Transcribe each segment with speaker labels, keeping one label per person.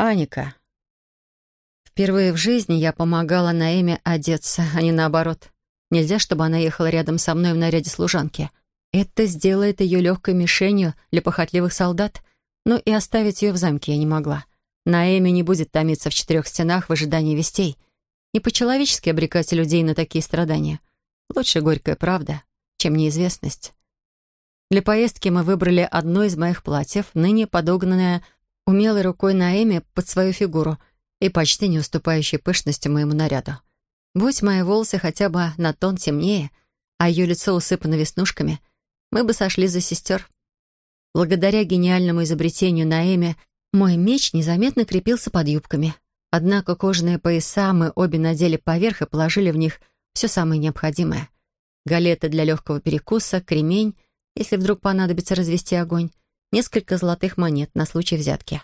Speaker 1: Аника. Впервые в жизни я помогала Наэме одеться, а не наоборот. Нельзя, чтобы она ехала рядом со мной в наряде служанки. Это сделает ее легкой мишенью для похотливых солдат, но и оставить ее в замке я не могла. Наэме не будет томиться в четырех стенах в ожидании вестей. Не по-человечески обрекать людей на такие страдания. Лучше горькая правда, чем неизвестность. Для поездки мы выбрали одно из моих платьев, ныне подогнанное умелой рукой Наэми под свою фигуру и почти не уступающей пышностью моему наряду. Будь мои волосы хотя бы на тон темнее, а ее лицо усыпано веснушками, мы бы сошли за сестер. Благодаря гениальному изобретению Наэми мой меч незаметно крепился под юбками. Однако кожаные пояса мы обе надели поверх и положили в них все самое необходимое. Галеты для легкого перекуса, кремень, если вдруг понадобится развести огонь, несколько золотых монет на случай взятки.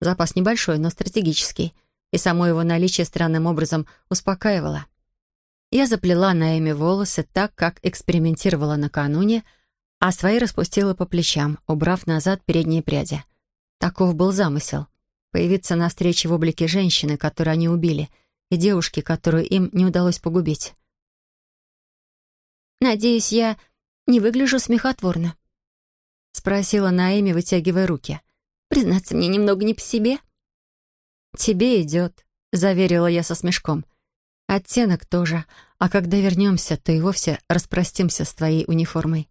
Speaker 1: Запас небольшой, но стратегический, и само его наличие странным образом успокаивало. Я заплела на Эми волосы так, как экспериментировала накануне, а свои распустила по плечам, убрав назад передние пряди. Таков был замысел — появиться на встрече в облике женщины, которую они убили, и девушки, которую им не удалось погубить.
Speaker 2: «Надеюсь, я не выгляжу смехотворно?» — спросила Наэми, вытягивая руки. «Признаться, мне немного не по себе».
Speaker 1: «Тебе идет», — заверила я со смешком. «Оттенок тоже, а когда вернемся, то и вовсе распростимся с твоей униформой».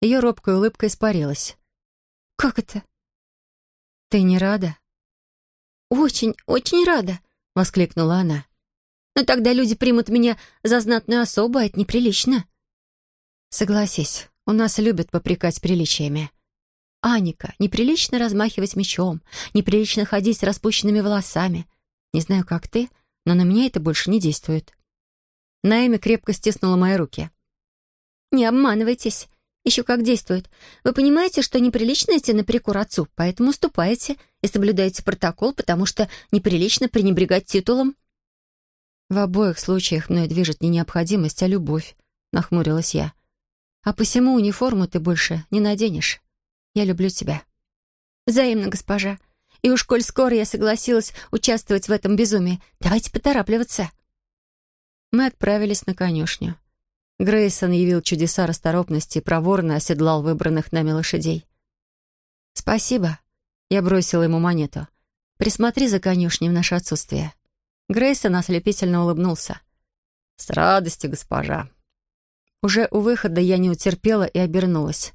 Speaker 1: Ее робкая улыбка испарилась.
Speaker 2: «Как это?»
Speaker 1: «Ты не рада?»
Speaker 2: «Очень, очень рада», — воскликнула она. «Но тогда люди примут меня за знатную особу, а это неприлично».
Speaker 1: Согласись, у нас любят попрекать приличиями. Аника, неприлично размахивать мечом, неприлично ходить с распущенными волосами. Не знаю, как ты, но на меня это больше не действует. Наэми крепко стиснула мои руки.
Speaker 2: «Не обманывайтесь. Еще как действует. Вы понимаете, что неприлично идти наперекор отцу, поэтому уступаете и соблюдаете протокол, потому что неприлично пренебрегать титулом».
Speaker 1: «В обоих случаях мной движет не необходимость, а любовь», — нахмурилась я. А посему униформу ты больше не наденешь. Я люблю тебя».
Speaker 2: «Взаимно, госпожа. И уж коль скоро я согласилась участвовать в этом безумии, давайте поторапливаться».
Speaker 1: Мы отправились на конюшню. Грейсон явил чудеса расторопности и проворно оседлал выбранных нами лошадей. «Спасибо», — я бросила ему монету. «Присмотри за конюшней в наше отсутствие». Грейсон ослепительно улыбнулся.
Speaker 3: «С радостью, госпожа»,
Speaker 1: уже у выхода я не утерпела и обернулась.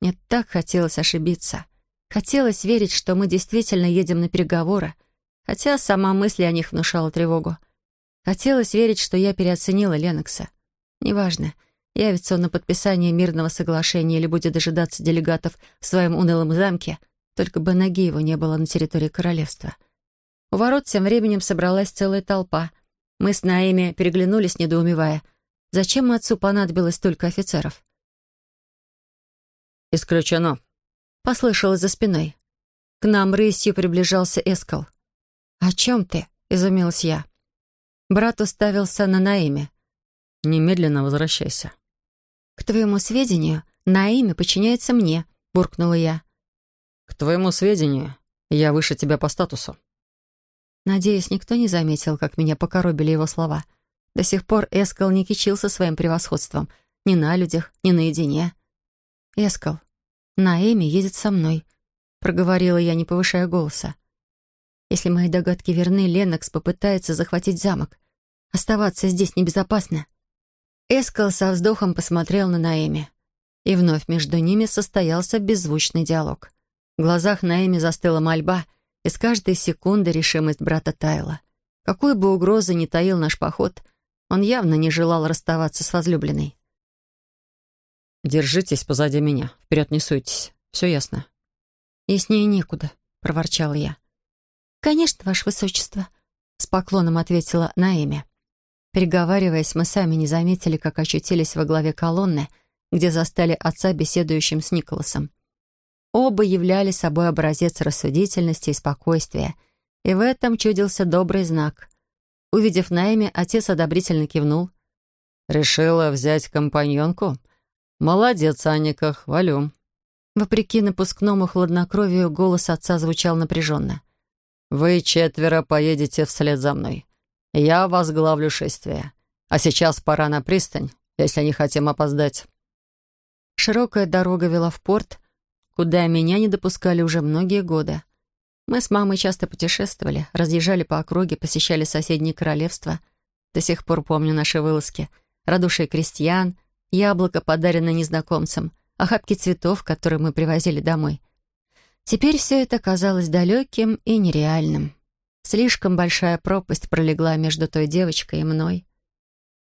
Speaker 1: Мне так хотелось ошибиться. Хотелось верить, что мы действительно едем на переговоры, хотя сама мысль о них внушала тревогу. Хотелось верить, что я переоценила Ленокса. Неважно, явится он на подписание мирного соглашения или будет дожидаться делегатов в своем унылом замке, только бы ноги его не было на территории королевства. У ворот тем временем собралась целая толпа. Мы с Наэми переглянулись, недоумевая — Зачем отцу понадобилось столько офицеров?
Speaker 3: «Исключено», —
Speaker 1: послышалось за спиной. К нам рысью приближался Эскал. «О чем ты?» — изумилась я. Брат уставился на Наиме.
Speaker 3: «Немедленно возвращайся».
Speaker 1: «К твоему сведению, Наиме подчиняется мне», — буркнула я.
Speaker 3: «К твоему сведению, я выше тебя по статусу».
Speaker 1: Надеюсь, никто не заметил, как меня покоробили его слова. До сих пор Эскал не кичился своим превосходством. Ни на людях, ни наедине. «Эскал, Наэми едет со мной», — проговорила я, не повышая голоса. «Если мои догадки верны, Ленокс попытается захватить замок. Оставаться здесь небезопасно». Эскал со вздохом посмотрел на Наэми. И вновь между ними состоялся беззвучный диалог. В глазах Наэми застыла мольба, и с каждой секунды решимость брата таяла. Какой бы угрозы ни таил наш поход — он явно не желал расставаться с возлюбленной.
Speaker 3: «Держитесь позади меня, вперед не суйтесь. Все ясно».
Speaker 1: «Яснее некуда», — проворчала я.
Speaker 2: «Конечно, Ваше Высочество», —
Speaker 1: с поклоном ответила Наэми. Переговариваясь, мы сами не заметили, как очутились во главе колонны, где застали отца беседующим с Николасом. Оба являли собой образец рассудительности и спокойствия, и в этом чудился добрый знак. Увидев Найми, отец одобрительно кивнул.
Speaker 3: «Решила взять компаньонку? Молодец, Аника, хвалю».
Speaker 1: Вопреки напускному хладнокровию, голос отца звучал напряженно.
Speaker 3: Вы четверо поедете вслед за мной. Я возглавлю шествие. А сейчас пора на пристань, если не хотим опоздать».
Speaker 1: Широкая дорога вела в порт, куда меня не допускали уже многие годы. Мы с мамой часто путешествовали, разъезжали по округе, посещали соседние королевства. До сих пор помню наши вылазки. Радушие крестьян, яблоко, подаренное незнакомцам, охапки цветов, которые мы привозили домой. Теперь все это казалось далеким и нереальным. Слишком большая пропасть пролегла между той девочкой и мной.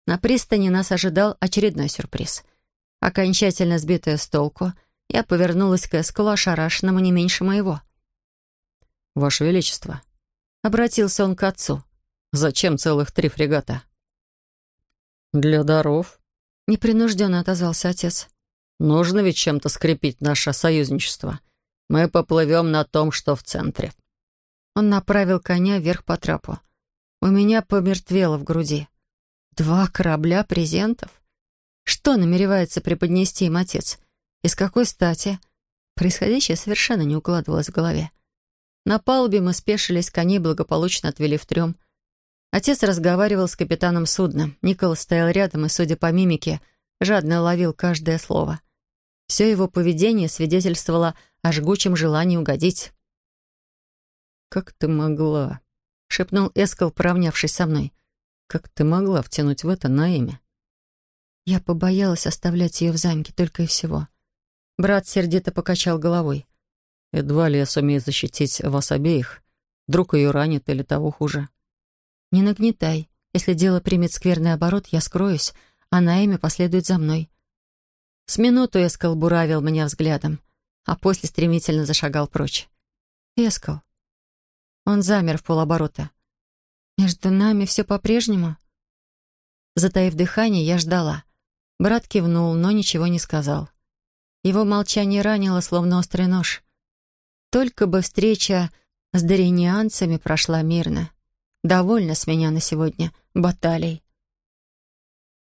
Speaker 1: На пристани нас ожидал очередной сюрприз. Окончательно сбитая с толку, я повернулась к Эскулу, ошарашенному не меньше моего.
Speaker 3: «Ваше Величество», — обратился он к отцу, — «зачем целых три фрегата?» «Для даров», — непринужденно отозвался отец. «Нужно ведь чем-то скрепить наше союзничество. Мы поплывем на том, что в центре».
Speaker 1: Он направил коня вверх по трапу. У меня помертвело в груди. Два корабля презентов? Что намеревается преподнести им отец? И с какой стати? Происходящее совершенно не укладывалось в голове. На палубе мы спешились, коней благополучно отвели в трём. Отец разговаривал с капитаном судна. Николас стоял рядом и, судя по мимике, жадно ловил каждое слово. Все его поведение свидетельствовало о жгучем желании угодить.
Speaker 3: «Как ты могла?» — шепнул Эскал, поравнявшись со мной. «Как ты могла втянуть в это на имя?»
Speaker 1: Я побоялась оставлять ее в замке, только и всего. Брат сердито покачал головой.
Speaker 3: «Едва ли я сумею защитить вас обеих. Вдруг ее ранит или того хуже».
Speaker 1: «Не нагнетай. Если дело примет скверный оборот, я скроюсь, а Наэми последует за мной». С минуту Эскал буравил меня взглядом, а после стремительно зашагал прочь. «Эскал, он замер в полоборота. «Между нами все по-прежнему?» Затаив дыхание, я ждала. Брат кивнул, но ничего не сказал. Его молчание ранило, словно острый нож. Только бы встреча с даринианцами прошла мирно. Довольно с меня на сегодня баталий.